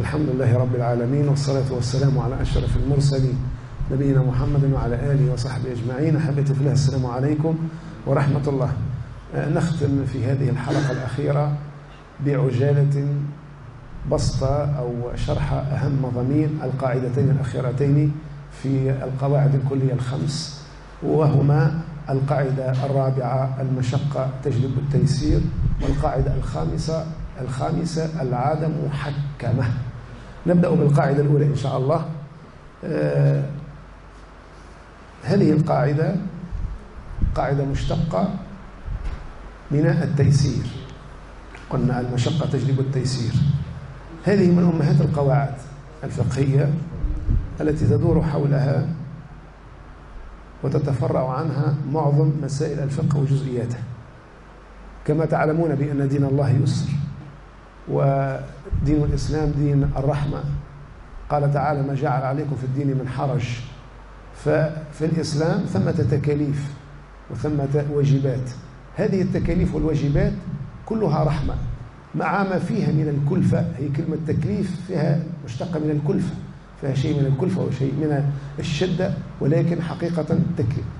الحمد لله رب العالمين والصلاة والسلام على أشرف المرسلين نبينا محمد وعلى آله وصحبه أجمعين. أحبتي في الله السلام عليكم ورحمة الله. نختم في هذه الحلقة الأخيرة بعجالة بسطة أو شرح أهم مضامين القاعدتين الأخيرتين في القواعد الكلية الخمس وهما القاعدة الرابعة المشقة تجلب التيسير والقاعدة الخامسة الخامسة العادة محكمة. نبدأ بالقاعدة الأولى إن شاء الله. آه هذه القاعدة قاعدة مشتقة من التيسير. قلنا المشقة تجلب التيسير. هذه من أمهات القواعد الفقهية التي تدور حولها وتتفرع عنها معظم مسائل الفقه وجزئياته كما تعلمون بأن دين الله يسر. ودين الإسلام دين الرحمة. قال تعالى ما جعل عليكم في الدين من حرج. ففي الإسلام ثمة تكاليف وثمة واجبات. هذه التكاليف والواجبات كلها رحمة مع ما فيها من الكلفة. هي كلمة تكليف فيها مشتقة من الكلفة فيها شيء من الكلفة وشيء من الشدة ولكن حقيقة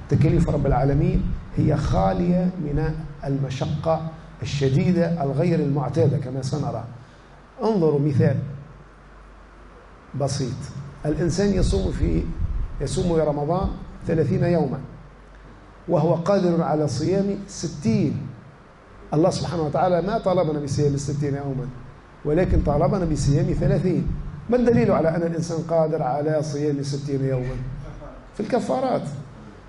تكاليف رب العالمين هي خالية من المشقة الشديدة الغير المعتادة كما سنرى. انظروا مثال بسيط. الإنسان يصوم في يصوم رمضان ثلاثين يوما وهو قادر على صيام ستين. الله سبحانه وتعالى ما طلبنا بصيام الستين يوما ولكن طالبنا بصيام ثلاثين. ما الدليل على أن الإنسان قادر على صيام ستين يوما؟ في الكفارات.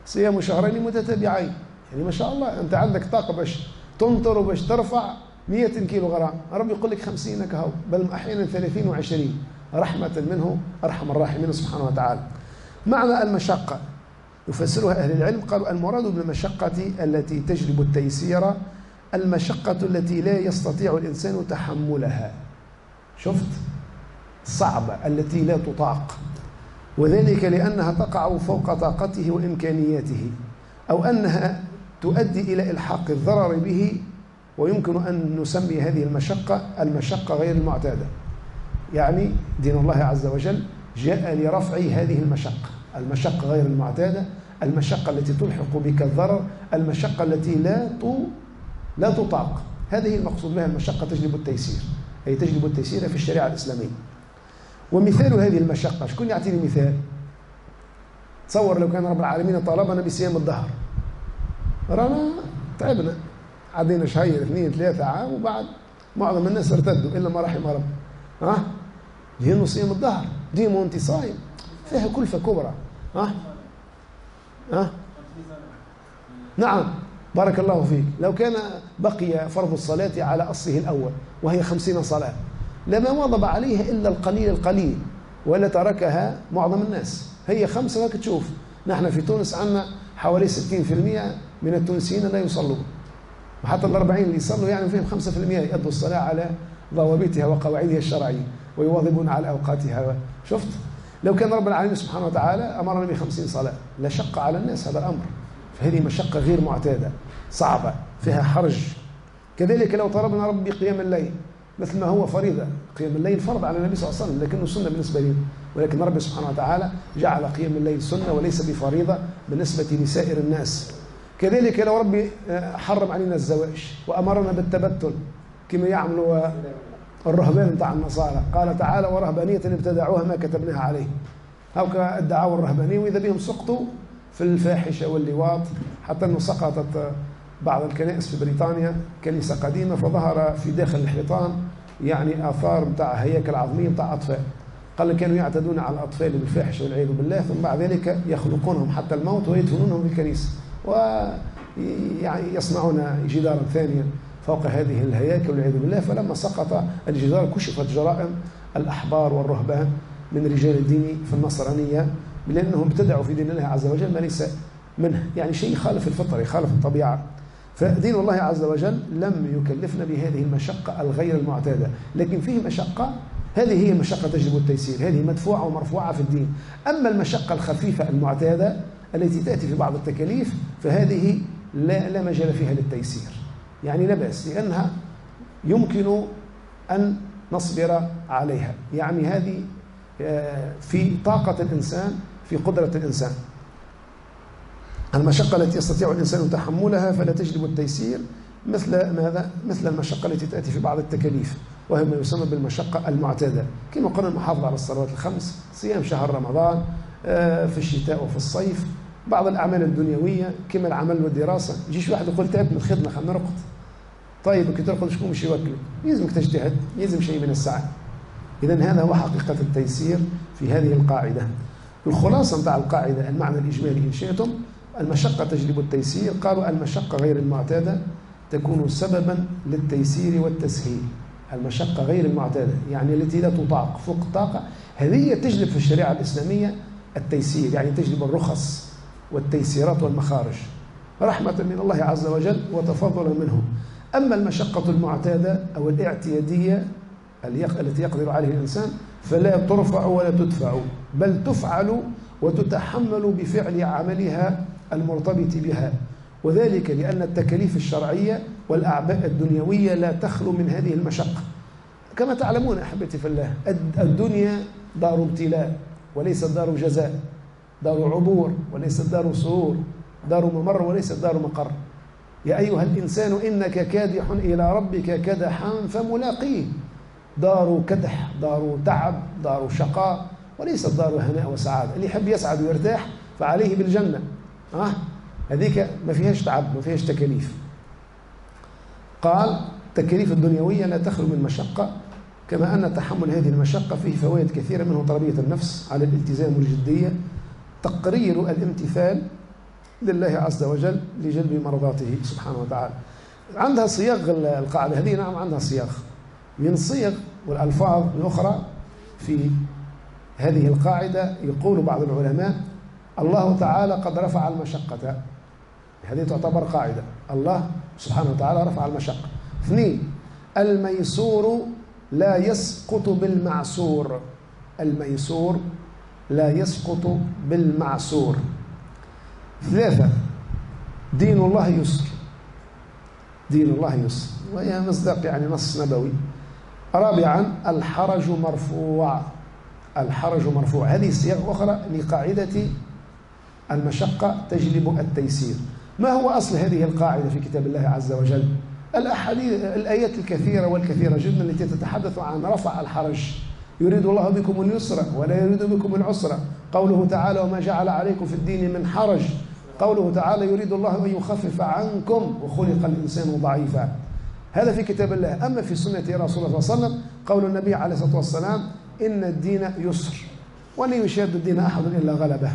صيام شهرين متتابعين. يعني ما شاء الله أنت عندك طاقة باش تنطر وباش ترفع 100 كيلو غرام رب يقول لك 50 كهو بل أحيانا 30 و20 رحمة منه أرحم الراحمين سبحانه وتعالى. معنى المشقة. يفسرها أهل العلم قالوا المراد بالمشقة التي تجلب التيسير المشقة التي لا يستطيع الإنسان تحملها. شفت؟ صعبة التي لا تطاق. وذلك لأنها تقع فوق طاقته وإمكانياته. أو أنها تؤدي إلى إلحاق الضرر به ويمكن أن نسمي هذه المشقة المشقة غير المعتادة. يعني دين الله عز وجل جاء لرفع هذه المشقة. المشقة غير المعتادة المشقة التي تلحق بك الضرر المشقة التي لا لا تطاق. هذه المقصود بها المشقة تجلب التيسير. أي تجلب التيسير في الشريعة الإسلامية. ومثال هذه المشقة شكون يعطيني مثال؟ تصور لو كان رب العالمين طالبنا بصيام الظهر رانا تعبنا. عدينا شهير اثنين ثلاثة عام وبعد معظم الناس ارتدوا إلا ما رحم رب ها؟ لأنه صيام الظهر. ديما وانت صايم. فيها كلفة كبرى. ها؟ ها؟ نعم. بارك الله فيك. لو كان بقي فرض الصلاة على أصله الأول وهي خمسين صلاة لما واظب عليها إلا القليل القليل ولا تركها معظم الناس. هي خمسة لك تشوف نحن في تونس عندنا حوالي 60% من التونسيين لا يصلون وحتى الأربعين اللي يصلوا يعني فيهم 5% يؤدوا الصلاة على ضوابطها وقواعدها الشرعية ويواظبون على أوقاتها. شفت؟ لو كان رب العالمين سبحانه وتعالى أمرنا بخمسين صلاة لشق على الناس هذا الأمر. فهذه مشقة غير معتادة صعبة فيها حرج. كذلك لو طلبنا رب بقيام الليل مثل ما هو فريضة. قيام الليل فرض على النبي صلى الله عليه وسلم لكنه سنة بالنسبة لي. ولكن رب سبحانه وتعالى جعل قيام الليل سنة وليس بفريضة بالنسبة لسائر الناس. كذلك لو ربي حرم علينا الزواج وأمرنا بالتبتل كما يعملوا الرهبان بتاع النصارى. قال تعالى ورهبانية ابتدعوها ما كتبناها عليه. هاو ادعوا الرهبانية وإذا بهم سقطوا في الفاحشة واللواط حتى أنه سقطت بعض الكنائس في بريطانيا كنيسة قديمة فظهر في داخل الحيطان يعني آثار بتاع هياكل عظمية بتاع أطفال. قال كانوا يعتدون على الأطفال بالفاحشة والعياذ بالله ثم بعد ذلك يخلقونهم حتى الموت ويدفنونهم في الكنيسة. ويعني يصنعون جدارا ثانيا فوق هذه الهياكل والعياذ بالله. فلما سقط الجدار كشفت جرائم الأحبار والرهبان من رجال الدين في النصرانية لأنهم ابتدعوا في دين الله عز وجل ما ليس منه. يعني شيء يخالف الفطرة يخالف الطبيعة. فدين الله عز وجل لم يكلفنا بهذه المشقة الغير المعتادة. لكن فيه مشقة هذه هي مشقة تجلب التيسير هذه مدفوعة ومرفوعة في الدين. أما المشقة الخفيفة المعتادة التي تأتي في بعض التكاليف فهذه لا, لا مجال فيها للتيسير. يعني لا بأس لأنها يمكن أن نصبر عليها. يعني هذه آه، في طاقة الإنسان في قدرة الإنسان. المشقة التي يستطيع الإنسان تحملها فلا تجلب التيسير مثل ماذا؟ مثل المشقة التي تأتي في بعض التكاليف وهي ما يسمى بالمشقة المعتادة. كما قلنا المحافظة على الصلوات الخمس صيام شهر رمضان آه، في الشتاء وفي الصيف. بعض الأعمال الدنيوية كما العمل والدراسة. يجيش واحد يقول تعبت من الخدمة خلينا نرقد. طيب كي ترقد شكون مش يوكل؟ يلزمك تجتهد يلزم شيء من السعي إذا هذا هو حقيقة التيسير في هذه القاعدة. الخلاصة نتاع القاعدة المعنى الإجمالي إن شئتم المشقة تجلب التيسير. قالوا المشقة غير المعتادة تكون سببا للتيسير والتسهيل. المشقة غير المعتادة يعني التي لا تطاق فوق الطاقة هذه تجلب في الشريعة الإسلامية التيسير يعني تجلب الرخص. والتيسيرات والمخارج. رحمة من الله عز وجل وتفضلا منه. أما المشقة المعتادة أو الاعتيادية التي يقدر عليه الإنسان فلا ترفع ولا تدفع بل تفعل وتتحمل بفعل عملها المرتبط بها. وذلك لأن التكاليف الشرعية والأعباء الدنيوية لا تخلو من هذه المشقة. كما تعلمون أحبتي في الله الدنيا دار ابتلاء وليست دار جزاء. دار عبور وليست دار سرور دار ممر وليست دار مقر. يا أيها الإنسان إنك كادح إلى ربك كدحا فملاقيه. دار كدح دار تعب دار شقاء وليست دار هناء وسعادة. اللي يحب يسعد ويرتاح فعليه بالجنة. أه؟ هذيك ما فيهاش تعب ما فيهاش تكاليف. قال التكاليف الدنيوية لا تخلو من مشقة كما أن تحمل هذه المشقة فيه فوائد كثيرة منه تربية النفس على الالتزام والجدية تقرير الامتثال لله عز وجل لجلب مرضاته سبحانه وتعالى. عندها صياغ القاعدة هذه نعم عندها صياغ. من صيغ والألفاظ الأخرى في هذه القاعدة يقول بعض العلماء الله تعالى قد رفع المشقة. هذه تعتبر قاعدة. الله سبحانه وتعالى رفع المشقة. اثنين الميسور لا يسقط بالمعسور. الميسور لا يسقط بالمعسور ثلاثة دين الله يسر. دين الله يسر. وهي مصداق يعني نص نبوي. رابعا الحرج مرفوع. الحرج مرفوع. هذه صيغ أخرى لقاعدة المشقة تجلب التيسير. ما هو أصل هذه القاعدة في كتاب الله عز وجل؟ الأحاديث الآيات الكثيرة والكثيرة جدا التي تتحدث عن رفع الحرج. يريد الله بكم اليسر ولا يريد بكم العسر. قوله تعالى وما جعل عليكم في الدين من حرج. قوله تعالى يريد الله أن يخفف عنكم وخلق الإنسان ضعيفا. هذا في كتاب الله. أما في سنة رسول الله صلى الله عليه وسلم قول النبي عليه الصلاة والسلام إن الدين يسر. ولن يشاد الدين أحد إلا غلبه.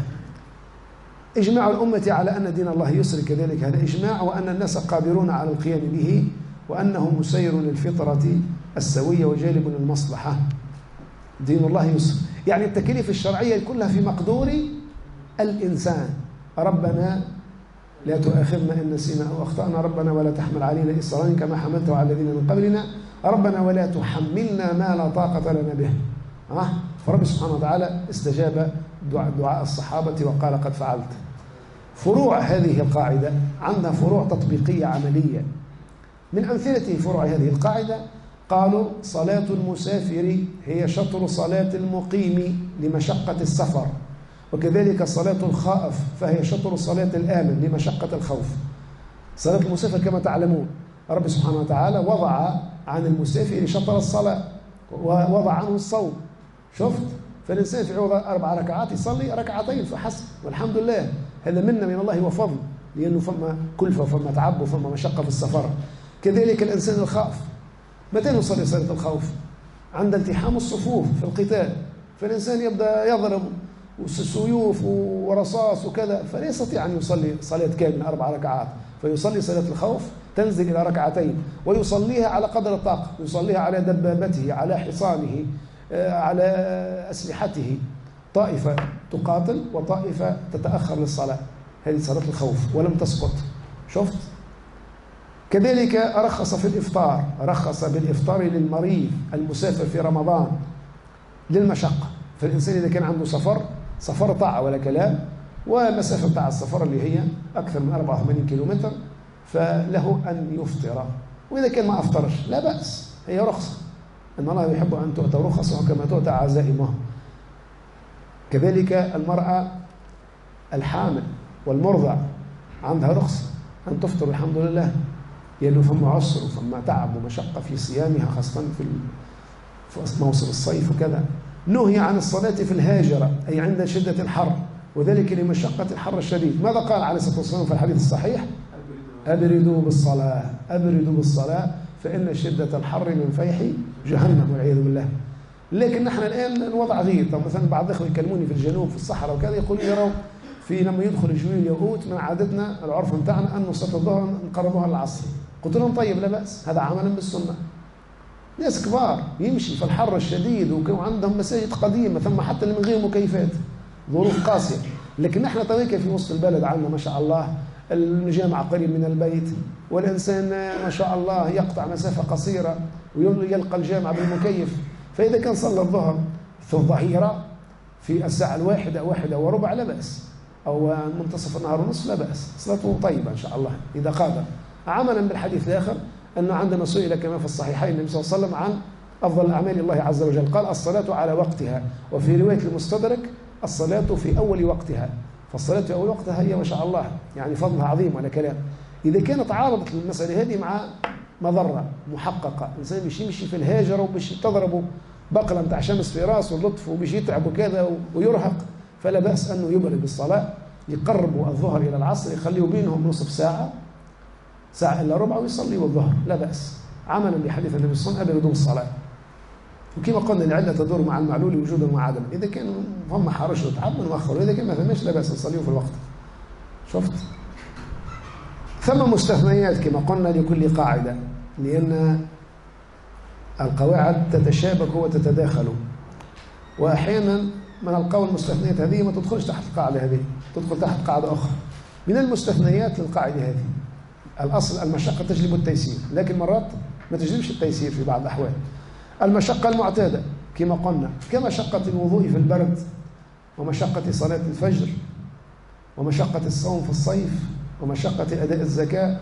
إجماع الأمة على أن دين الله يسر كذلك. هذا إجماع وأن الناس قادرون على القيام به وأنه مسير للفطرة السوية وجالب للمصلحة. دين الله يسر. يعني التكاليف الشرعية كلها في مقدور الإنسان. ربنا لا تؤاخذنا إن نسينا أو أخطأنا. ربنا ولا تحمل علينا إصرا كما حملته على الذين من قبلنا. ربنا ولا تحملنا ما لا طاقة لنا به. أه؟ فرب سبحانه وتعالى استجاب دعاء الصحابة وقال قد فعلت. فروع هذه القاعدة عندها فروع تطبيقية عملية. من أمثلة فروع هذه القاعدة قالوا صلاة المسافر هي شطر صلاة المقيم لمشقة السفر وكذلك صلاة الخائف فهي شطر صلاة الآمن لمشقة الخوف. صلاة المسافر كما تعلمون رب سبحانه وتعالى وضع عن المسافر شطر الصلاة ووضع عنه الصوم. شفت؟ فالإنسان في عوض أربع ركعات يصلي ركعتين فحسب والحمد لله. هذا منا من الله وفضل لأنه فما كلفة وفما تعب وفما مشقة في السفر. كذلك الإنسان الخائف. متى يصلي صلاة الخوف؟ عند التحام الصفوف في القتال. فالإنسان يبدأ يضرب وسيوف ورصاص وكذا فلا يستطيع أن يصلي صلاة كاملة أربع ركعات. فيصلي صلاة الخوف تنزل إلى ركعتين ويصليها على قدر الطاقة يصليها على دبابته على حصانه آه، على أسلحته. طائفة تقاتل وطائفة تتأخر للصلاة. هذه صلاة الخوف ولم تسقط. شفت؟ كذلك رخص في الإفطار رخص بالإفطار للمريض المسافر في رمضان للمشقة. فالإنسان إذا كان عنده سفر سفر طاعة ولا كلام ومسافة بتاع السفر اللي هي أكثر من 84 كيلومتر فله أن يفطر. وإذا كان ما أفطرش لا بأس هي رخصة. أن الله يحب أن تؤتى رخصه كما تؤتى عزائمه. كذلك المرأة الحامل والمرضع عندها رخصة أن تفطر الحمد لله. لأنه ثم عسر وثم تعب ومشقة في صيامها خاصة في في موسم الصيف وكذا. نهي عن الصلاة في الهاجرة أي عند شدة الحر وذلك لمشقة الحر الشديد. ماذا قال عليه الصلاة والسلام في الحديث الصحيح؟ أبردوا بالصلاة أبردوا بالصلاة فإن شدة الحر من فيح جهنم والعياذ بالله. لكن نحن الآن الوضع غير. طب مثلا بعض الإخوة يكلموني في الجنوب في الصحراء وكذا يقولوا يروا في لما يدخل جويل اليهود من عادتنا العرف بتاعنا أن صلاة الظهر نقربوها للعصر. قلت لهم طيب لا بأس هذا عملا بالسنة. ناس كبار يمشي في الحر الشديد وكانوا عندهم مساجد قديمة ثم حتى اللي من غير مكيفات ظروف قاسية. لكن نحن طريقة في وسط البلد عندنا ما شاء الله الجامع قريب من البيت والإنسان ما شاء الله يقطع مسافة قصيرة ويلقى الجامع بالمكيف. فإذا كان صلى الظهر في الظهيرة في الساعة الواحدة واحدة وربع لا بأس. أو منتصف النهار ونصف لا بأس. صلاته طيبة إن شاء الله إذا قادر. عملا بالحديث الآخر أنه عندما سئل كما في الصحيحين النبي صلى الله عليه وسلم عن أفضل أعمال الله عز وجل قال الصلاة على وقتها. وفي رواية المستدرك الصلاة في أول وقتها. فالصلاة في أول وقتها هي ما شاء الله يعني فضلها عظيم ولا كلام. إذا كانت عارضت المسألة هذه مع مضرة محققة الإنسان بيش يمشي في الهاجر وبيش تضربه بقلة بتاع شمس في راسه ولطف وبيش يتعب وكذا ويرهق فلا بأس أنه يبرد بالصلاة يقربوا الظهر إلى العصر يخليه بينهم نصف ساعة. ساعة إلا ربع ويصلي والظهر لا بأس. عملا بحديث النبي صلى الله عليه وسلم بدون الصلاة وكما قلنا العلة تدور مع المعلول وجودا وعدما إذا كان هم حرشوا تعب نؤخر وإذا كان ما فهمش لا بأس نصليه في الوقت. شفت؟ ثم مستثنيات كما قلنا لكل قاعدة لأن القواعد تتشابك وتتداخل. وأحيانا من القول المستثنيات هذه ما تدخلش تحت القاعدة هذه تدخل تحت قاعدة أخرى. من المستثنيات للقاعدة هذه. الأصل المشقة تجلب التيسير لكن مرات ما تجلبش التيسير في بعض الأحوال المشقة المعتادة كما قلنا كمشقة الوضوء في البرد ومشقة صلاة الفجر ومشقة الصوم في الصيف ومشقة أداء الزكاة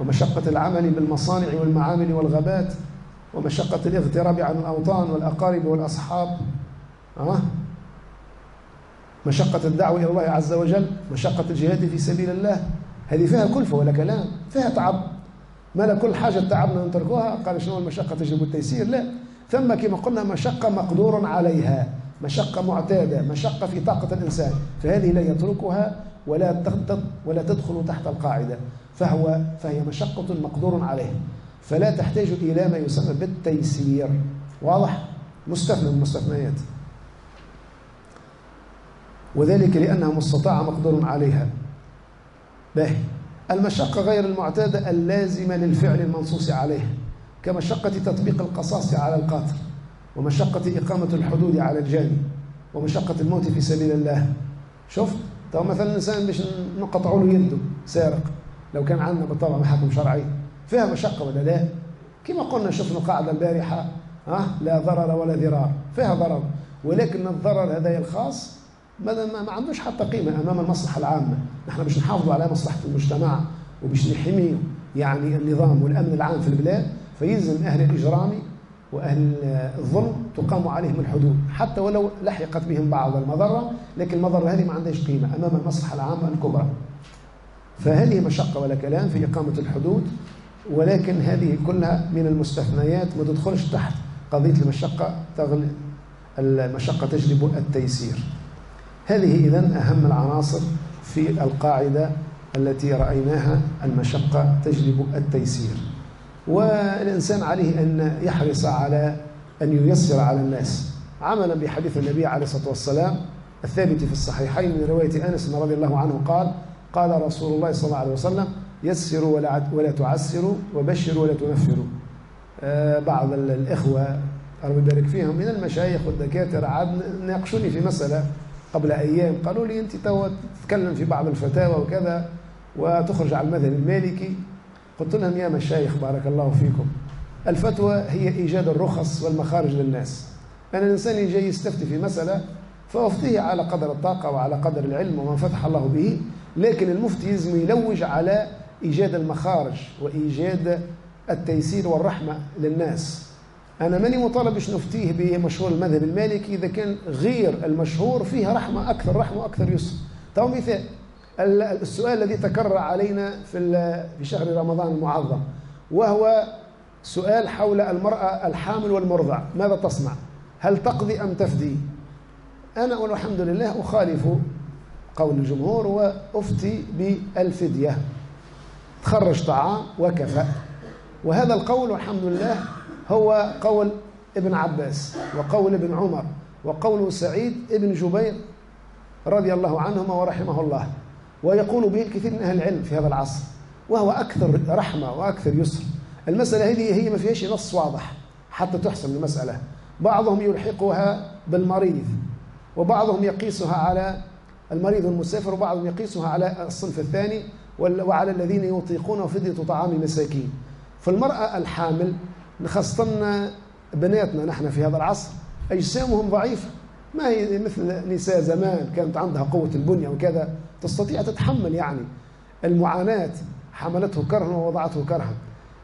ومشقة العمل بالمصانع والمعامل والغابات ومشقة الاغتراب عن الأوطان والأقارب والأصحاب أه؟ مشقة الدعوة إلى الله عز وجل مشقة الجهاد في سبيل الله هذه فيها كلفة ولا كلام؟ فيها تعب. ما لا كل حاجة تعبنا نتركوها قال شنو المشقة تجلب التيسير؟ لا. ثم كما قلنا مشقة مقدور عليها. مشقة معتادة. مشقة في طاقة الإنسان. فهذه لا يتركها ولا ولا تدخل تحت القاعدة. فهو فهي مشقة مقدور عليها فلا تحتاج إلى ما يسمى بالتيسير. واضح؟ مستثنى من المستثنيات. وذلك لأنها مستطاعة مقدور عليها. باهي المشقة غير المعتادة اللازمة للفعل المنصوص عليه كمشقة تطبيق القصاص على القاتل ومشقة إقامة الحدود على الجاني ومشقة الموت في سبيل الله. شفت طب مثلا الإنسان باش نقطعوا له يده سارق لو كان عندنا بالطبع محاكم شرعي فيها مشقة ولا لا؟ كما قلنا شفنا القاعدة البارحة ها لا ضرر ولا ضرار فيها ضرر ولكن الضرر هذا الخاص ما, ما عندوش حتى قيمة أمام المصلحة العامة. نحن باش نحافظوا على مصلحة المجتمع وباش نحمي يعني النظام والأمن العام في البلاد فيلزم أهل الإجرام وأهل الظلم تقام عليهم الحدود. حتى ولو لحقت بهم بعض المضرة لكن المضرة هذه ما عندهاش قيمة أمام المصلحة العامة الكبرى. فهذه مشقة ولا كلام في إقامة الحدود؟ ولكن هذه كلها من المستثنيات ما تدخلش تحت قضية المشقة تغل المشقة تجلب التيسير. هذه إذن أهم العناصر في القاعدة التي رأيناها المشقة تجلب التيسير. والإنسان عليه أن يحرص على أن ييسر على الناس. عملا بحديث النبي عليه الصلاة والسلام الثابت في الصحيحين من رواية أنس رضي الله عنه قال قال رسول الله صلى الله عليه وسلم يسروا ولا, ولا تعسروا وبشروا ولا تنفروا آه بعض الإخوة الله يبارك فيهم من المشايخ والدكاترة عاد ناقشوني في مسألة قبل أيام قالوا لي أنت تو تتكلم في بعض الفتاوى وكذا وتخرج على المذهب المالكي. قلت لهم يا مشايخ بارك الله فيكم الفتوى هي إيجاد الرخص والمخارج للناس. أنا الإنسان جاي يستفتي في مسألة فأفتيه على قدر الطاقة وعلى قدر العلم وما فتح الله به لكن المفتي يلزم يلوج على إيجاد المخارج وإيجاد التيسير والرحمة للناس. أنا ماني مطالب باش نفتيه بمشهور المذهب المالكي إذا كان غير المشهور فيه رحمة أكثر رحمة وأكثر يسر. تو مثال السؤال الذي تكرر علينا في في شهر رمضان المعظم وهو سؤال حول المرأة الحامل والمرضع. ماذا تصنع؟ هل تقضي أم تفدي؟ أنا والحمد لله أخالف قول الجمهور وأفتي بالفدية. تخرج طعام وكفى. وهذا القول والحمد لله هو قول ابن عباس وقول ابن عمر وقول سعيد ابن جبير رضي الله عنهما ورحمه الله. ويقول به الكثير من أهل العلم في هذا العصر وهو أكثر رحمة وأكثر يسر. المسألة هذه هي ما فيهاش نص واضح حتى تحسم المسألة. بعضهم يلحقها بالمريض وبعضهم يقيسها على المريض المسافر وبعضهم يقيسها على الصنف الثاني وعلى الذين يطيقون فدية طعام المساكين. فالمرأة الحامل خاصة بناتنا نحن في هذا العصر أجسامهم ضعيفة. ما هي مثل نساء زمان كانت عندها قوة البنية وكذا تستطيع تتحمل يعني المعاناة. حملته كرها ووضعته كرها.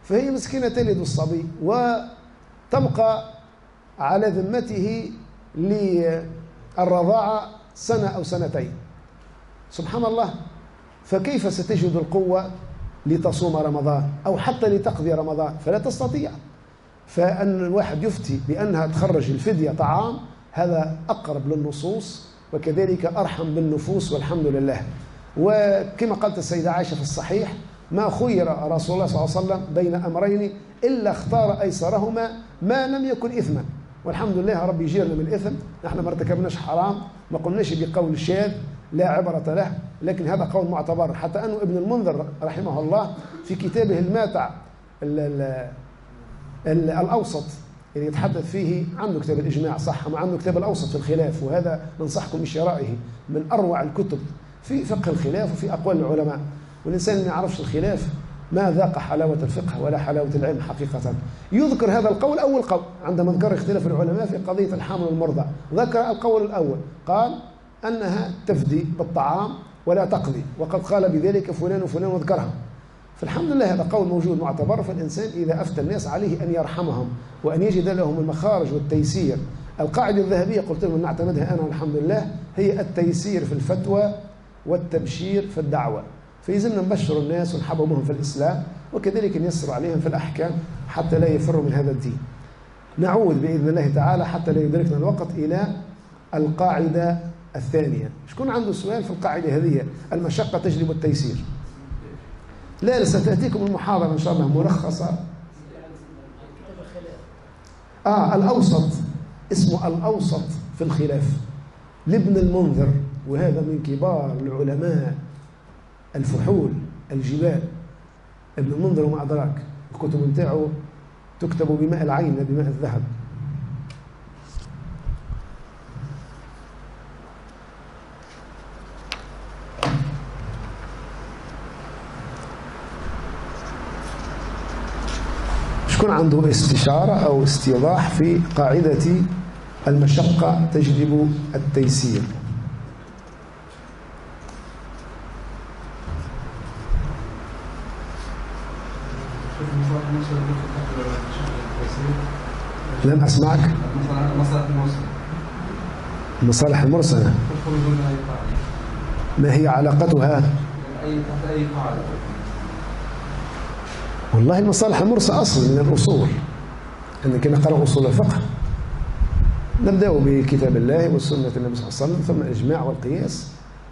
فهي مسكينة تلد الصبي وتبقى على ذمته للرضاعة سنة أو سنتين. سبحان الله. فكيف ستجد القوة لتصوم رمضان أو حتى لتقضي رمضان؟ فلا تستطيع. فأن الواحد يفتي بأنها تخرج الفدية طعام هذا أقرب للنصوص وكذلك أرحم بالنفوس والحمد لله. وكما قالت السيدة عائشة في الصحيح ما خير رسول الله صلى الله عليه وسلم بين أمرين إلا اختار أيسرهما ما لم يكن إثما. والحمد لله ربي يجيرنا من الإثم نحن ما ارتكبناش حرام ما قلناش بقول شاذ لا عبرة له لكن هذا قول معتبر. حتى أنه ابن المنذر رحمه الله في كتابه الماتع ال ال ال الأوسط اللي يتحدث فيه عنده كتاب الإجماع صح ما عنده كتاب الأوسط في الخلاف وهذا ننصحكم بشرائه من أروع الكتب في فقه الخلاف وفي أقوال العلماء. والإنسان ما يعرفش الخلاف ما ذاق حلاوة الفقه ولا حلاوة العلم حقيقة. يذكر هذا القول أول قول عندما ذكر اختلاف العلماء في قضية الحامل والمرضع ذكر القول الأول قال أنها تفدي بالطعام ولا تقضي وقد قال بذلك فلان وفلان وذكرها فالحمد لله هذا قول موجود معتبر فالإنسان إذا أفتى الناس عليه أن يرحمهم وأن يجد لهم المخارج والتيسير. القاعدة الذهبية قلت لهم نعتمدها أنا والحمد لله هي التيسير في الفتوى والتبشير في الدعوة. فيزلنا نبشر الناس ونحببهم في الإسلام وكذلك نيسر عليهم في الأحكام حتى لا يفروا من هذا الدين. نعود بإذن الله تعالى حتى لا يدركنا الوقت إلى القاعدة الثانية. شكون عنده سؤال في القاعدة هذه؟ المشقة تجلب التيسير. لا ستأتيكم المحاضرة إن شاء الله مرخصة. آه الأوسط. اسمه الأوسط في الخلاف. لابن المنذر وهذا من كبار العلماء. الفحول الجبال. ابن المنذر وما أدراك. الكتب نتاعو تكتب بماء العين بماء الذهب. شكون عنده استشارة أو استيضاح في قاعدة المشقة تجلب التيسير. لم أسمعك؟ المصالح المرسلة. ما هي علاقتها؟ والله المصالح المرسلة أصل من الأصول. أنك نقرأ أصول الفقه. نبدأ بكتاب الله والسنة النبي صلى الله عليه وسلم ثم الإجماع والقياس.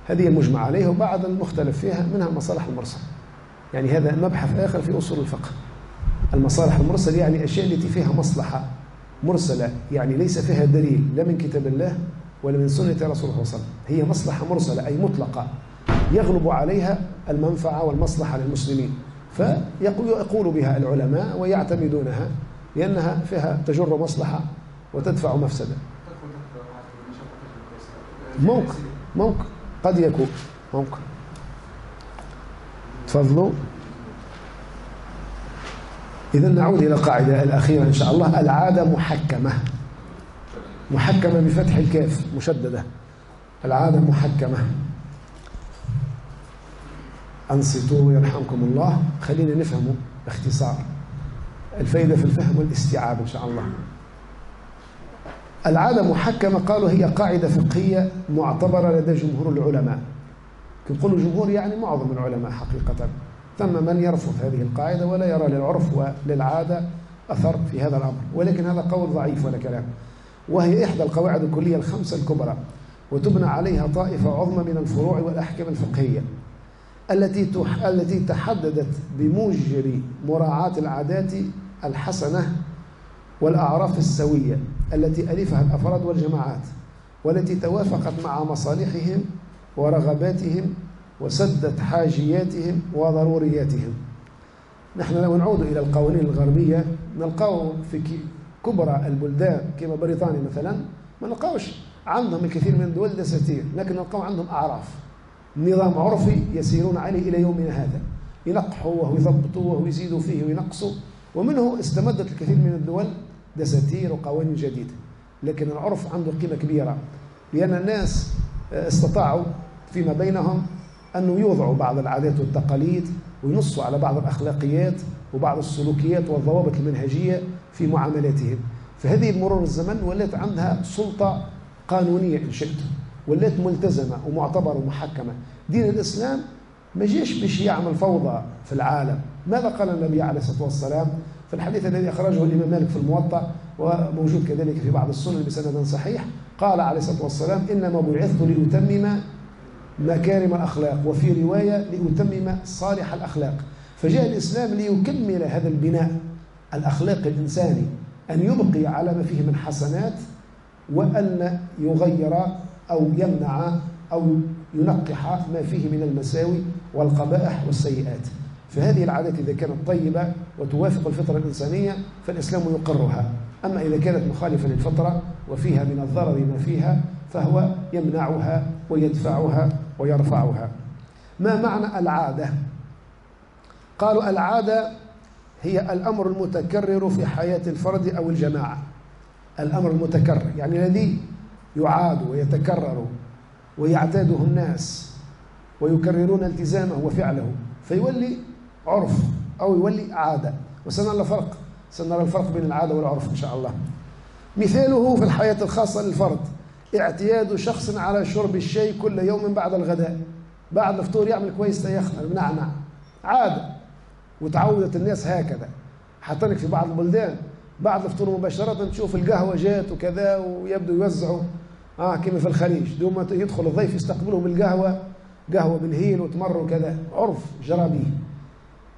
هذه المجمع عليها وبعد المختلف فيها منها المصالح المرسلة يعني هذا مبحث آخر في أصول الفقه. المصالح المرسلة يعني الأشياء التي فيها مصلحة مرسلة يعني ليس فيها دليل لا من كتاب الله ولا من سنة رسول الله صلى الله عليه وسلم. هي مصلحة مرسلة أي مطلقة يغلب عليها المنفعة والمصلحة للمسلمين. فيقول بها العلماء ويعتمدونها لأنها فيها تجر مصلحة وتدفع مفسدة. ممكن ممكن قد يكون ممكن. تفضلوا. إذا نعود إلى القاعدة الأخيرة إن شاء الله العادة محكمة. محكمة بفتح الكاف مشددة. العادة محكمة. أنصتوا يرحمكم الله. خلينا نفهمه باختصار. الفائدة في الفهم والاستيعاب إن شاء الله. العادة محكمة قالوا هي قاعدة فقهية معتبرة لدى جمهور العلماء. يقولوا جمهور يعني معظم العلماء حقيقة. ثم من يرفض هذه القاعدة ولا يرى للعرف وللعادة أثر في هذا الأمر. ولكن هذا قول ضعيف ولا كلام. وهي إحدى القواعد الكلية الخمسة الكبرى. وتبنى عليها طائفة عظمى من الفروع والأحكام الفقهية. التي التي تحددت بموجب مراعاة العادات الحسنة والأعراف السوية التي ألفها الأفراد والجماعات والتي توافقت مع مصالحهم ورغباتهم وسدت حاجياتهم وضرورياتهم. نحن لو نعود إلى القوانين الغربية نلقاه في كبرى البلدان كما بريطانيا مثلا ما نلقاوش عندهم الكثير من الدول دساتير لكن نلقاو عندهم أعراف. نظام عرفي يسيرون عليه إلى يومنا هذا. ينقحوا ويضبطوا ويزيدوا فيه وينقصوا ومنه استمدت الكثير من الدول دساتير وقوانين جديدة. لكن العرف عنده قيمة كبيرة. لأن الناس استطاعوا فيما بينهم أنه يوضعوا بعض العادات والتقاليد وينصوا على بعض الأخلاقيات وبعض السلوكيات والضوابط المنهجية في معاملاتهم. فهذه بمرور الزمن ولات عندها سلطة قانونية إن شئت ولات ملتزمة ومعتبرة ومحكمة. دين الإسلام ما جيش باش يعمل فوضى في العالم. ماذا قال النبي عليه الصلاة والسلام؟ في الحديث الذي أخرجه الإمام مالك في الموطأ وموجود كذلك في بعض السنن بسند صحيح قال عليه الصلاة والسلام إنما بعثت لأتمم مكارم الأخلاق وفي رواية لأتمم صالح الأخلاق. فجاء الإسلام ليكمل هذا البناء الأخلاقي الإنساني أن يبقي على ما فيه من حسنات وأن يغير أو يمنع أو ينقح ما فيه من المساوي والقبائح والسيئات. فهذه العادات إذا كانت طيبة وتوافق الفطرة الإنسانية فالإسلام يقرها. أما إذا كانت مخالفة للفطرة وفيها من الضرر ما فيها فهو يمنعها ويدفعها ويرفعها. ما معنى العادة؟ قالوا العادة هي الأمر المتكرر في حياة الفرد أو الجماعة. الأمر المتكرر يعني الذي يعاد ويتكرر ويعتاده الناس ويكررون التزامه وفعله. فيولي عرف أو يولي عادة. وسنرى الفرق. سنرى الفرق بين العادة والعرف إن شاء الله. مثاله في الحياة الخاصة للفرد. اعتياد شخص على شرب الشاي كل يوم بعد الغداء. بعد الفطور يعمل كويس تيخنا بنعنع عادة. وتعودت الناس هكذا. حتى في بعض البلدان بعد الفطور مباشرة تشوف القهوة جات وكذا ويبدو يوزعوا. آه كما في الخليج؟ دوما يدخل الضيف يستقبله بالقهوة قهوة بالهيل وتمر وكذا. عرف جرى به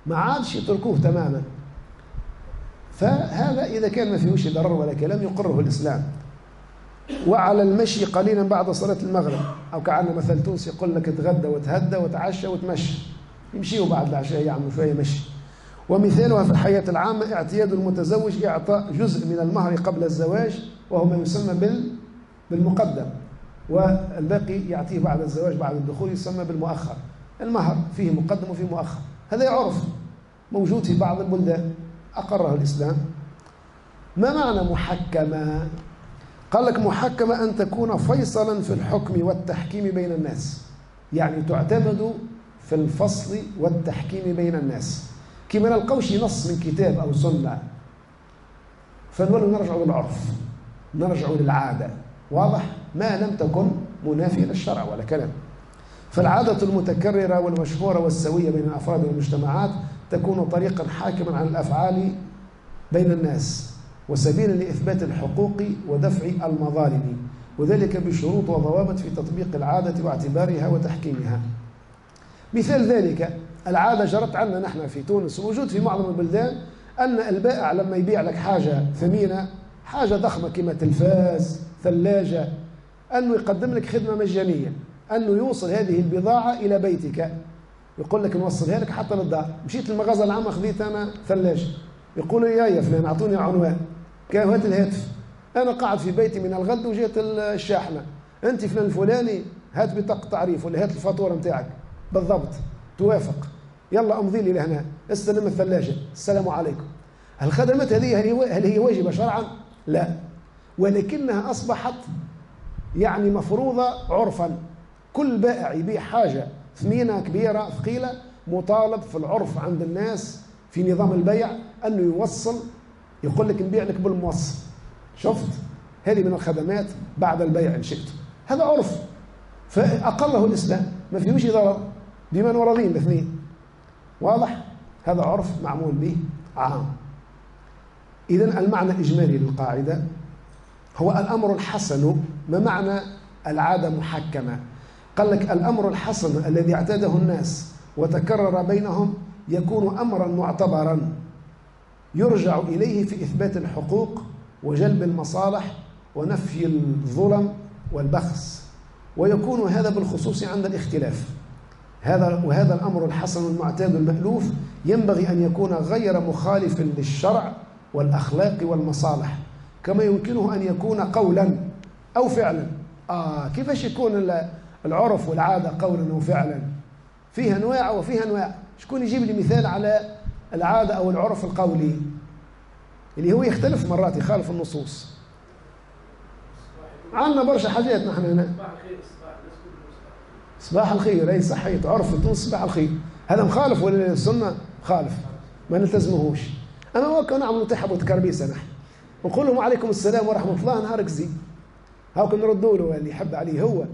ما عادش يتركوه تماما. فهذا إذا كان ما فيهوش ضرر ولا كلام يقره الإسلام. وعلى المشي قليلا بعد صلاة المغرب. أو كعنا مثل تونسي يقول لك تغدى وتهدى وتعشى وتمشي. يمشيوا بعد العشاء يعملوا شوية مشي. ومثالها في الحياة العامة اعتياد المتزوج إعطاء جزء من المهر قبل الزواج وهو ما يسمى بالمقدم والباقي يعطيه بعد الزواج بعد الدخول يسمى بالمؤخر. المهر فيه مقدم وفيه مؤخر. هذا عرف موجود في بعض البلدان أقره الإسلام. ما معنى محكمة؟ قال لك محكمة أن تكون فيصلا في الحكم والتحكيم بين الناس. يعني تعتمد في الفصل والتحكيم بين الناس. كما نلقوش نص من كتاب أو سنة. فنولوا نرجع للعرف نرجع للعادة. واضح؟ ما لم تكن منافية للشرع ولا كلام. فالعادة المتكررة والمشهورة والسوية بين الأفراد والمجتمعات تكون طريقا حاكما على الأفعال بين الناس وسبيلا لإثبات الحقوق ودفع المظالم وذلك بشروط وضوابط في تطبيق العادة واعتبارها وتحكيمها. مثال ذلك العادة جرت عنا نحن في تونس وموجود في معظم البلدان أن البائع لما يبيع لك حاجة ثمينة حاجة ضخمة كما تلفاز ثلاجة أنه يقدم لك خدمة مجانية أنه يوصل هذه البضاعة إلى بيتك. يقول لك نوصلها لك حتى للدار. مشيت للمغازة العامة خذيت أنا ثلاجة. يقولوا يا يا فلان أعطوني عنوان. كان هات الهاتف. أنا قاعد في بيتي من الغد وجيت الشاحنة. أنت فلان الفلاني هات بطاقة تعريف ولا هات الفاتورة نتاعك. بالضبط. توافق. يلا امضي لي لهنا. استلم الثلاجة. السلام عليكم. الخدمات هذه هل هي واجبة شرعا؟ لا. ولكنها أصبحت يعني مفروضة عرفا. كل بائع يبيع حاجة ثمينة كبيرة ثقيلة مطالب في العرف عند الناس في نظام البيع أنه يوصل يقول لك نبيع لك بالموصل. شفت؟ هذه من الخدمات بعد البيع إن شئت. هذا عرف. فأقله الإسلام. ما فيهوش ضرر. بمن وراضين الاثنين واضح؟ هذا عرف معمول به. عام إذا المعنى الإجمالي للقاعدة هو الأمر الحسن ما معنى العادة محكمة. قال لك الأمر الحسن الذي اعتاده الناس وتكرر بينهم يكون أمرا معتبرا. يرجع إليه في إثبات الحقوق وجلب المصالح ونفي الظلم والبخس. ويكون هذا بالخصوص عند الاختلاف. هذا وهذا الأمر الحسن المعتاد المألوف ينبغي أن يكون غير مخالف للشرع والأخلاق والمصالح. كما يمكنه أن يكون قولا أو فعلا. آه كيفاش يكون العرف والعادة قولا أو فعلا؟ فيها أنواع وفيها أنواع. شكون يجيب لي مثال على العادة أو العرف القولي؟ اللي هو يختلف مرات يخالف النصوص. عندنا برشا حاجات نحن هنا. صباح الخير أي صحيت عرف تونس صباح الخير. هذا مخالف ولا السنة؟ مخالف. ما نلتزمهوش. أنا وكا نعملوا تحب وتكربيسه نحن ونقول لهم عليكم السلام ورحمة الله نهارك زي هاك نردوا له اللي يحب عليه هو.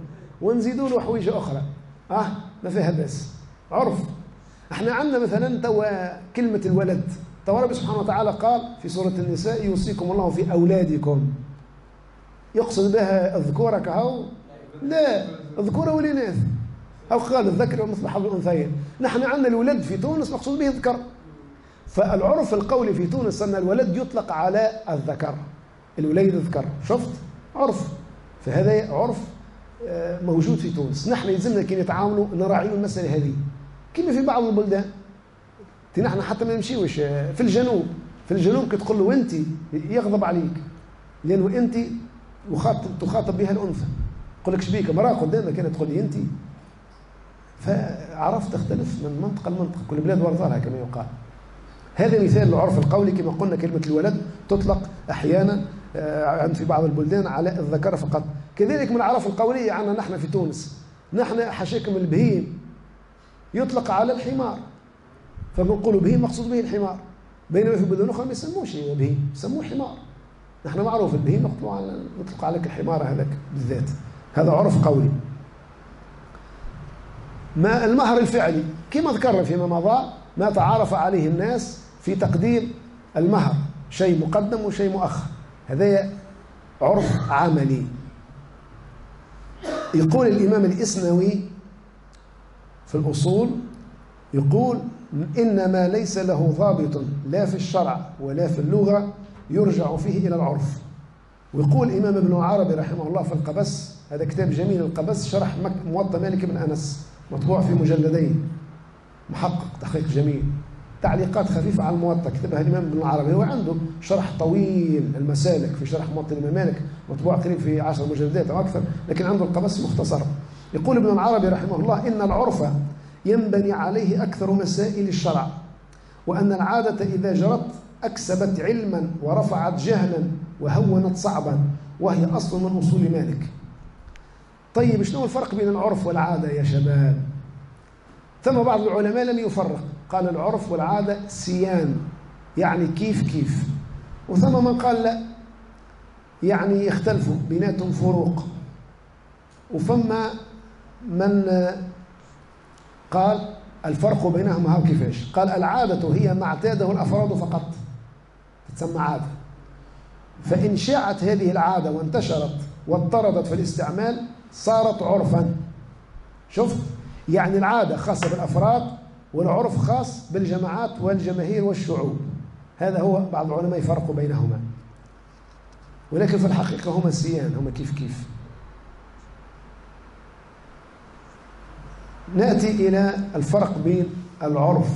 ونزيدوا له حويجة أخرى. آه ما فيها بس. عرف. إحنا عندنا مثلا توا كلمة الولد. توا ربي سبحانه وتعالى قال في سورة النساء يوصيكم الله في أولادكم. يقصد بها الذكوره كهو لا. الذكوره والاناث أو قال الذكر مثل حظ الأنثيين. نحن عندنا الولد في تونس مقصود به الذكر. فالعرف القولي في تونس أن الولد يطلق على الذكر. الوليد الذكر شفت؟ عرف. فهذا عرف آه، موجود في تونس. نحن يلزمنا كي نتعاملوا نراعيوا المسألة هذه. كما في بعض البلدان. نحن حتى ما نمشيوش آه، في الجنوب. في الجنوب كي تقول له انت يغضب عليك. لأنه انت تخاطب بها الأنثى. يقول لك شبيك مراه قدامك كانت تقول لي انت فعرفت تختلف من منطقة لمنطقة. كل بلاد ورثها كما يقال. هذا مثال للعرف القولي كما قلنا كلمة الولد تطلق أحيانا آه، في بعض البلدان على الذكر فقط. كذلك من العرف القولية عندنا نحن في تونس. نحن حشاكم البهيم. يطلق على الحمار. فبنقول بهيم مقصود به الحمار. بينما في بلدان أخرى ما يسموش بهيم يسموه حمار. نحن معروف البهيم نطلق عليك الحمار هذاك بالذات. هذا عرف قولي. ما المهر الفعلي. كما ذكرنا فيما مضى ما تعارف عليه الناس في تقديم المهر. شيء مقدم وشيء مؤخر. هذا عرف عملي. يقول الإمام الإسنوي في الأصول يقول إن ما ليس له ضابط لا في الشرع ولا في اللغة يرجع فيه إلى العرف. ويقول الإمام ابن عربي رحمه الله في القبس هذا كتاب جميل القبس شرح موطأ مالك بن أنس. مطبوع في مجلدين. محقق تحقيق جميل. تعليقات خفيفة على الموطأ. كتبها الإمام ابن العربي. هو عنده شرح طويل المسالك في شرح موطأ الإمام مالك. مطبوع قريب في عشر مجلدات أو أكثر. لكن عنده القبس مختصر. يقول ابن العربي رحمه الله إن العرف ينبني عليه أكثر مسائل الشرع وأن العادة إذا جرت أكسبت علما ورفعت جهلا وهونت صعبا وهي أصل من أصول مالك. طيب شنو الفرق بين العرف والعادة يا شباب؟ ثم بعض العلماء لم يفرق قال العرف والعادة سيان يعني كيف كيف. وثم من قال لا يعني يختلفوا بيناتهم فروق. وفما من قال الفرق بينهما هو كيفاش قال العادة هي ما اعتاده الأفراد فقط تسمى عادة. فإن شاعت هذه العادة وانتشرت واضطردت في الاستعمال صارت عرفا. شفت يعني العادة خاصة بالأفراد والعرف خاص بالجماعات والجماهير والشعوب. هذا هو بعض العلماء يفرقوا بينهما. ولكن في الحقيقة هما سيان هما كيف كيف. نأتي إلى الفرق بين العرف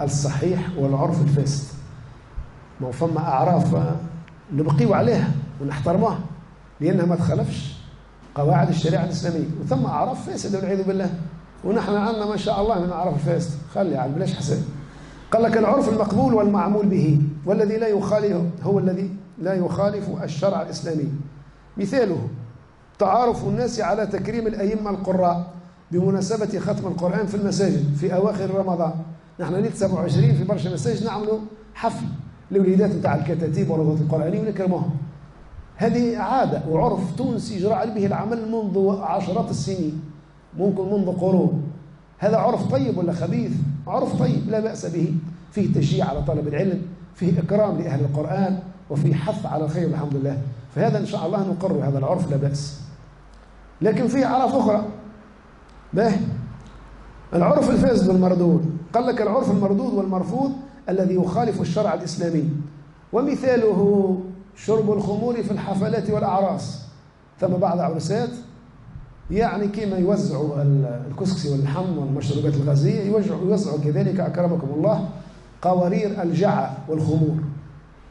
الصحيح والعرف الفاسد. ما فما أعراف نبقيو عليها ونحترمها لأنها ما تخالفش قواعد الشريعة الإسلامية. وثم أعراف فاسدة والعياذ بالله. ونحن عندنا ما شاء الله من أعراف الفاسدة خلي على بلاش حساب قال لك العرف المقبول والمعمول به والذي لا يخالف هو الذي لا يخالف الشرع الإسلامي. مثاله تعارف الناس على تكريم الأئمة القراء بمناسبة ختم القرآن في المساجد في أواخر رمضان. نحن نيت 27 في برشا مساجد نعملوا حفل الوليدات نتاع الكتاتيب ورضات القرآنية ونكرمهم هذه عادة وعرف تونسي جرى به العمل منذ عشرات السنين. ممكن منذ قرون. هذا عرف طيب ولا خبيث؟ عرف طيب لا بأس به. فيه تشجيع على طلب العلم فيه إكرام لأهل القرآن وفيه حث على الخير الحمد لله. فهذا إن شاء الله نقر هذا العرف لا بأس. لكن فيه أعراف أخرى. به. العرف الفاسد والمردود. قال لك العرف المردود والمرفوض الذي يخالف الشرع الإسلامي. ومثاله شرب الخمور في الحفلات والأعراس. ثم بعض عرسات يعني كما يوزعوا الكسكسي واللحم والمشروبات الغازية يوزعوا كذلك أكرمكم الله قوارير الجعة والخمور.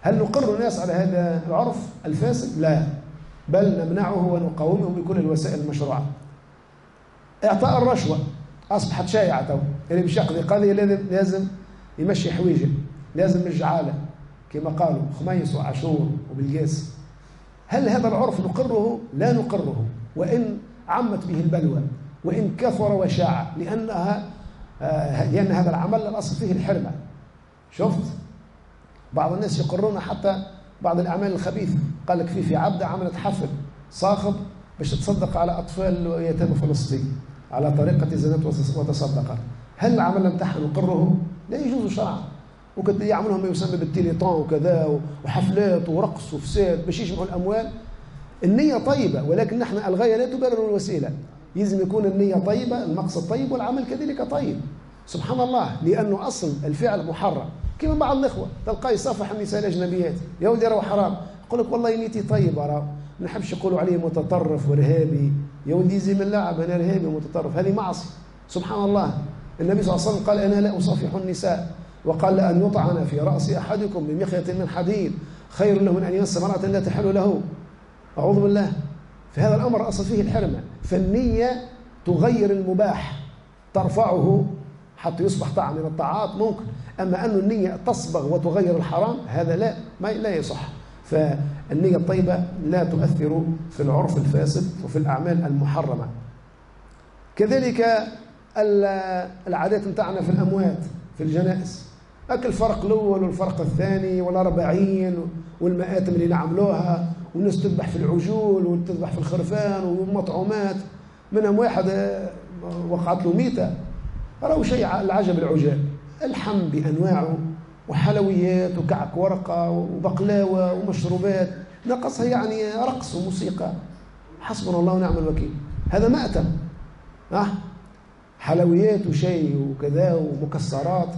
هل نقر الناس على هذا العرف الفاسد؟ لا. بل نمنعه ونقاومه بكل الوسائل المشروعة. إعطاء الرشوة. أصبحت شائعة. تو اللي باش يقضي قضية لازم يمشي حويجة لازم مش جعالة كما قالوا خميس وعاشور وبالقاس هل هذا العرف نقره؟ لا نقره. وإن عمت به البلوى وإن كثر وشاع لأنها آه، لأن هذا العمل الأصل فيه الحرمة. شفت؟ بعض الناس يقرون حتى بعض الأعمال الخبيثة قال لك في في عبدة عملت حفل صاخب باش تصدق على أطفال يتامى فلسطين على طريقة زنت وتصدقت هل العمل نتاعها نقره؟ لا يجوز شرعا. وكنت يعملهم ما يسمى بالتيليطون وكذا وحفلات ورقص وفساد باش يجمعوا الأموال. النية طيبة ولكن نحن ألغاية لا تبرر الوسيلة. يلزم يكون النية طيبة المقصد طيب والعمل كذلك طيب. سبحان الله لأنه أصل الفعل محرم. كما بعض الإخوة تلقاه يصافح النساء الأجنبيات يا ولدي راهو حرام. يقول لك والله نيتي طيبة راه ما نحبش يقولوا عليه متطرف وارهابي يا ولدي زي من اللعب أنا ارهابي ومتطرف. هذه معصية. سبحان الله. النبي صلى الله عليه وسلم قال أنا لا أصافح النساء. وقال لأن يطعن في رأس أحدكم بمخيط من حديد خير له من أن ينسى امراه لا تحل له. أعوذ بالله. فهذا الأمر اصل فيه الحرمة. فالنية تغير المباح ترفعه حتى يصبح طعم من الطاعات ممكن. أما أن النية تصبغ وتغير الحرام هذا لا ما لا يصح. فالنية الطيبة لا تؤثر في العرف الفاسد وفي الأعمال المحرمة. كذلك العادات متاعنا في الأموات في الجنائز. أكل الفرق الأول والفرق الثاني والأربعين والمآتم اللي نعملوها والناس تذبح في العجول وتذبح في الخرفان والمطعومات. منهم واحد آه، وقعت له ميتة. راهو شيء العجب العجاب. اللحم بأنواعه وحلويات وكعك ورقة وبقلاوة ومشروبات. نقصها يعني رقص وموسيقى. حسبنا الله ونعم الوكيل. هذا مأتم. أه؟ حلويات وشيء وكذا ومكسرات.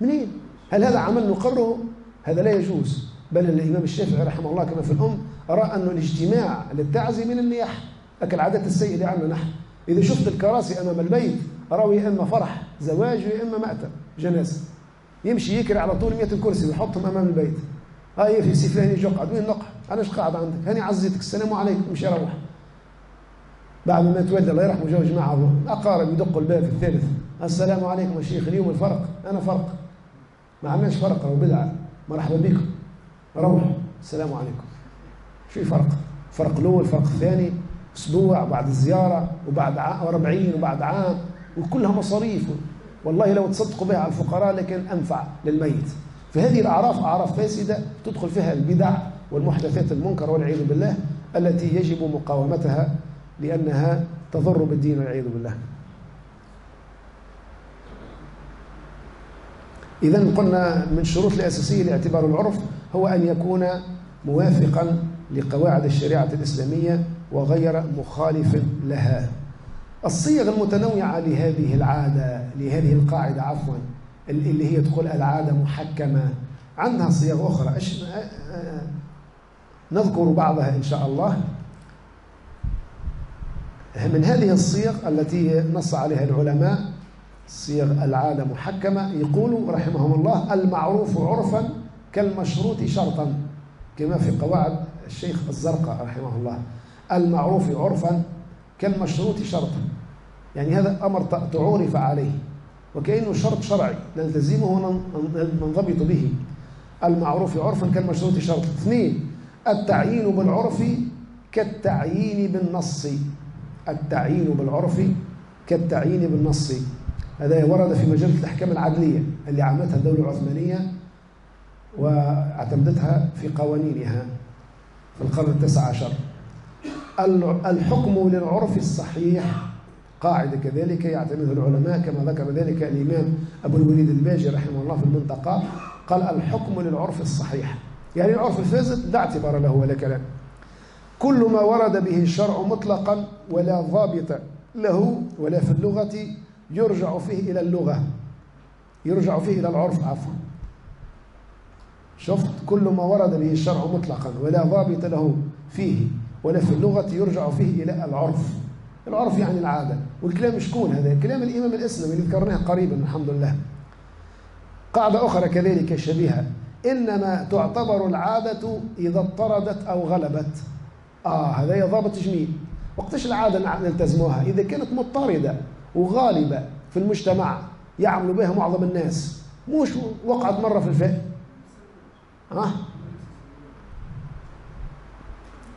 منين؟ هل هذا عمل نقره؟ هذا لا يجوز. بل الإمام الشافعي رحمه الله كما في الأم رأى أن الاجتماع للتعزي من النياح لكن العادات السيئة اللي عندنا نحن. إذا شفت الكراسي أمام البيت أراه يا إما فرح زواج يا إما مأتم جنازة يمشي يكري على طول 100 كرسي ويحطهم أمام البيت. هاي في سيف هاني قعد وين نقعد؟ أنا إيش قاعد عندك؟ هاني عزيتك. السلام عليكم مشي روح. بعد ما تولى الله يرحمه جو جماعة أقارب يدقوا الباب الثالث. السلام عليكم يا شيخ اليوم الفرق. أنا فرق. ما عندناش فرق أو بدعه مرحبا بكم روح. السلام عليكم. شو فرق. فرق الأول فرق الثاني. أسبوع بعد الزيارة وبعد 40 وبعد عام. وكلها مصاريف. والله لو تصدقوا بها على الفقراء لكن أنفع للميت. فهذه الأعراف أعراف فاسدة تدخل فيها البدع والمحدثات المنكر والعياذ بالله التي يجب مقاومتها لأنها تضر بالدين والعياذ بالله. إذا قلنا من الشروط الأساسية لاعتبار العرف هو أن يكون موافقا لقواعد الشريعة الإسلامية وغير مخالف لها. الصيغ المتنوعة لهذه العادة لهذه القاعدة عفوا اللي هي تقول العادة محكمة. عندها صيغ أخرى. نذكر بعضها إن شاء الله. من هذه الصيغ التي نص عليها العلماء صيغ العادة محكمة يقول رحمهم الله المعروف عرفا كالمشروط شرطا كما في قواعد الشيخ الزرقاء رحمه الله. المعروف عرفا كالمشروط شرطا. يعني هذا أمر تعورف عليه. وكأنه شرط شرعي نلتزمه وننضبط به. المعروف عرفا كالمشروط شرط اثنين التعيين بالعرف كالتعيين بالنص. التعيين بالعرف كالتعيين بالنص. هذا ورد في مجلة الأحكام العدلية اللي عملتها الدولة العثمانية واعتمدتها في قوانينها في القرن التاسع عشر. الحكم للعرف الصحيح قاعدة كذلك يعتمدها العلماء كما ذكر ذلك الإمام أبو الوليد الباجي رحمه الله في المنطقة. قال الحكم للعرف الصحيح. يعني العرف الفاسد لا اعتبار له ولا كلام. كل ما ورد به الشرع مطلقا ولا ضابط له ولا في اللغة يرجع فيه إلى اللغة. يرجع فيه إلى العرف. عفوا. شفت؟ كل ما ورد به الشرع مطلقا ولا ضابط له فيه ولا في اللغة يرجع فيه إلى العرف. العرف يعني العادة. والكلام شكون هذا. كلام الإمام الإسلامي اللي ذكرناه قريبا الحمد لله. قاعدة أخرى كذلك شبيهة. إنما تعتبر العادة إذا اضطردت أو غلبت. آه هذا ضابط جميل وقتش العادة نلتزموها؟ إذا كانت مضطردة وغالبة في المجتمع يعملوا بها معظم الناس. مش وقعت مرة في الفئة. ها؟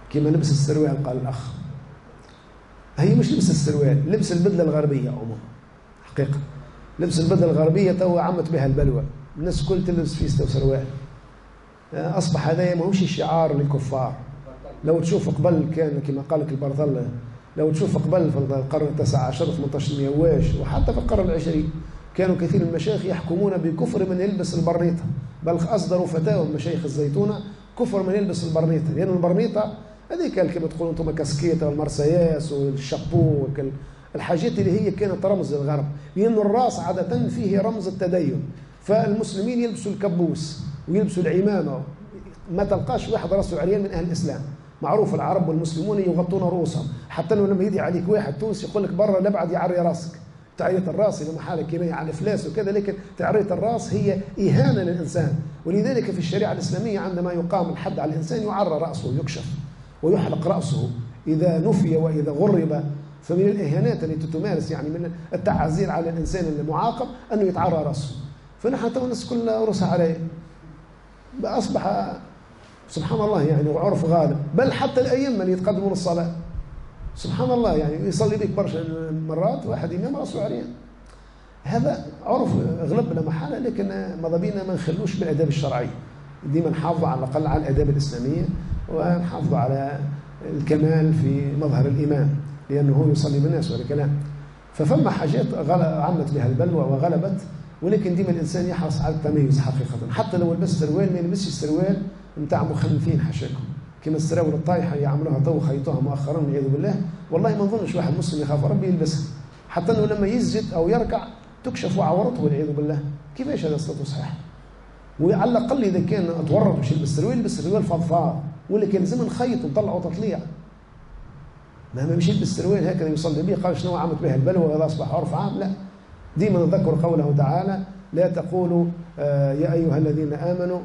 كما لبس السروال قال الأخ. هي مش لبس السروال لبس البدلة الغربية عموما حقيقة. لبس البدلة الغربية تو عمت بها البلوى. الناس الكل تلبس فيستة وسروال. أصبح هذا ما هوش شعار للكفار. لو تشوف قبل كان كما قال لك البرطلة لو تشوف قبل في القرن التاسع عشر 18 واش وحتى في القرن العشرين كانوا كثير من المشايخ يحكمون بكفر من يلبس البرنيطة. بل أصدروا فتاوى مشايخ الزيتونة كفر من يلبس البرنيطة. لأن البرنيطة هذيك كما تقولوا أنتم كاسكيتا والمرسياس والشابو الحاجات اللي هي كانت رمز للغرب. لأن الرأس عادة فيه رمز التدين. فالمسلمين يلبسوا الكبوس ويلبسوا العمامة. ما تلقاش واحد رأسه عريان من أهل الإسلام. معروف العرب والمسلمون يغطون رؤوسهم. حتى لو لما يدي عليك واحد تونسي يقول لك برا نبعد يعري راسك. تعرية الرأس إذا محالك كما على الافلاس وكذا لكن تعرية الرأس هي إهانة للإنسان. ولذلك في الشريعة الإسلامية عندما يقام الحد على الإنسان يعرى رأسه يكشف ويحلق رأسه إذا نفي وإذا غرب. فمن الإهانات التي تمارس يعني من التعزير على الإنسان المعاقب أنه يتعرى رأسه. فنحن تو الناس كلها رؤوسها عارية. أصبح سبحان الله يعني وعرف غالب. بل حتى الأئمة اللي يتقدمون الصلاة. سبحان الله يعني يصلي بك برشا مرات واحد إمام راسه عريان هذا عرف اغلب لا محالة لكن ماذا بينا ما نخلوش بالآداب الشرعية. ديما نحافظوا على الأقل على الآداب الإسلامية ونحافظوا على الكمال في مظهر الإمام لأنه هو يصلي بالناس ولا كلام. ففما حاجات عمت بها البلوى وغلبت ولكن ديما الإنسان يحرص على التميز حقيقة. حتى لو لبس سروال ما يلبسش السروال نتاع مخلفين حشاكم كما السراول الطايحة يعملوها تو خيطوها مؤخرا والعياذ بالله. والله ما نظنش واحد مسلم يخاف ربي يلبسها. حتى إنه لما يسجد أو يركع تكشف عورته والعياذ بالله. كيفاش هذا الصلاه صحيح؟ وعلى الأقل إذا كان تورط باش يلبس سروال يلبس سروال فضفاض ولا كان لازم نخيط ونطلعوا تطليع ما مش يلبس سروال هكذا يصلي به قال شنو عملت بها البلوى؟ وهذا أصبح عرف عام. لا. ديما نذكر قوله تعالى لا تقولوا آه يا أيها الذين آمنوا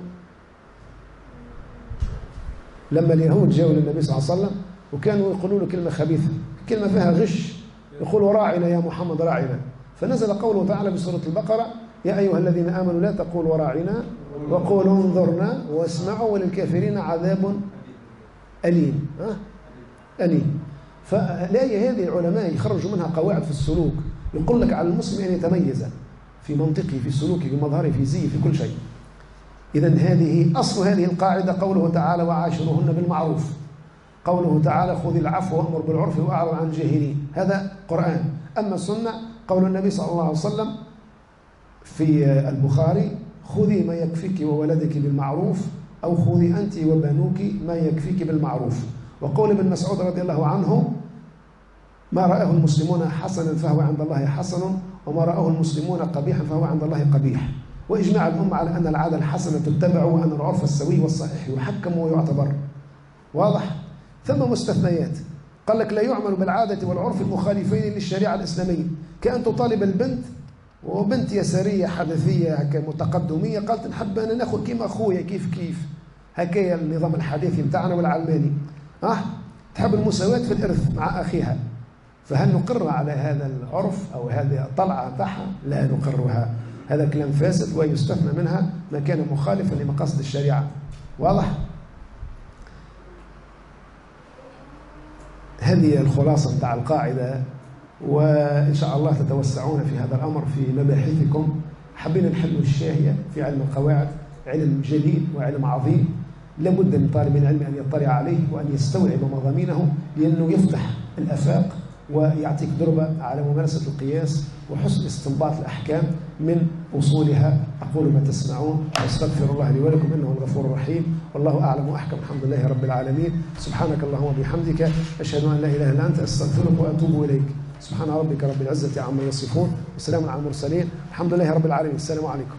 لما اليهود جاءوا للنبي صلى الله عليه وسلم وكانوا يقولوا له كلمة خبيثة كلمة فيها غش يقولوا راعنا يا محمد راعنا. فنزل قوله تعالى في سورة البقرة يا أيها الذين آمنوا لا تقولوا راعنا وقولوا انظرنا واسمعوا وللكافرين عذاب أليم. ها؟ أليم. فالآية هذه العلماء يخرجوا منها قواعد في السلوك. يقول لك على المسلم أن يتميز في منطقه في سلوكه في مظهره في زيه في كل شيء. إذا هذه أصل هذه القاعدة قوله تعالى وعاشرهن بالمعروف. قوله تعالى خذ العفو وأمر بالعرف وأعرض عن الجاهلين. هذا قرآن. أما السنة قول النبي صلى الله عليه وسلم في البخاري خذي ما يكفيك وولدك بالمعروف أو خذي أنت وبنوك ما يكفيك بالمعروف. وقول ابن مسعود رضي الله عنه ما رآه المسلمون حسنا فهو عند الله حسن وما رآه المسلمون قبيحا فهو عند الله قبيح. وإجماع الأمة على أن العادة الحسنة تتبع وأن العرف السوي والصحيح يحكم ويعتبر. واضح؟ ثم مستثنيات. قال لك لا يعمل بالعادة والعرف المخالفين للشريعة الإسلامية. كأن تطالب البنت وبنت يسارية حدثية هكا متقدمية قالت نحب أنا نأخذ كيما أخويا كيف كيف؟ هكايا النظام الحديثي بتاعنا والعلماني. أه تحب المساواة في الإرث مع أخيها. فهل نقر على هذا العرف أو هذه الطلعة؟ بتاعها؟ لا نقرها. هذا كلام فاسد ويستثنى منها ما كان مخالفا لمقاصد الشريعة. واضح؟ هذه الخلاصة بتاع القاعدة وإن شاء الله تتوسعون في هذا الأمر في مباحثكم. حبينا نحل الشاهية في علم القواعد علم جليل وعلم عظيم. لابد من طالب العلم أن يطلع عليه وأن يستوعب مضامينه لأنه يفتح الآفاق ويعطيك ضربة على ممارسة القياس وحسن استنباط الأحكام من أصولها. أقول ما تسمعون. وأستغفر الله لي ولكم إنه الغفور الرحيم. والله أعلم وأحكم. الحمد لله رب العالمين. سبحانك اللهم وبحمدك أشهد أن لا إله إلا أنت أستغفرك وأتوب إليك. سبحان ربك رب العزة عما يصفون. وسلام على المرسلين. الحمد لله رب العالمين. السلام عليكم.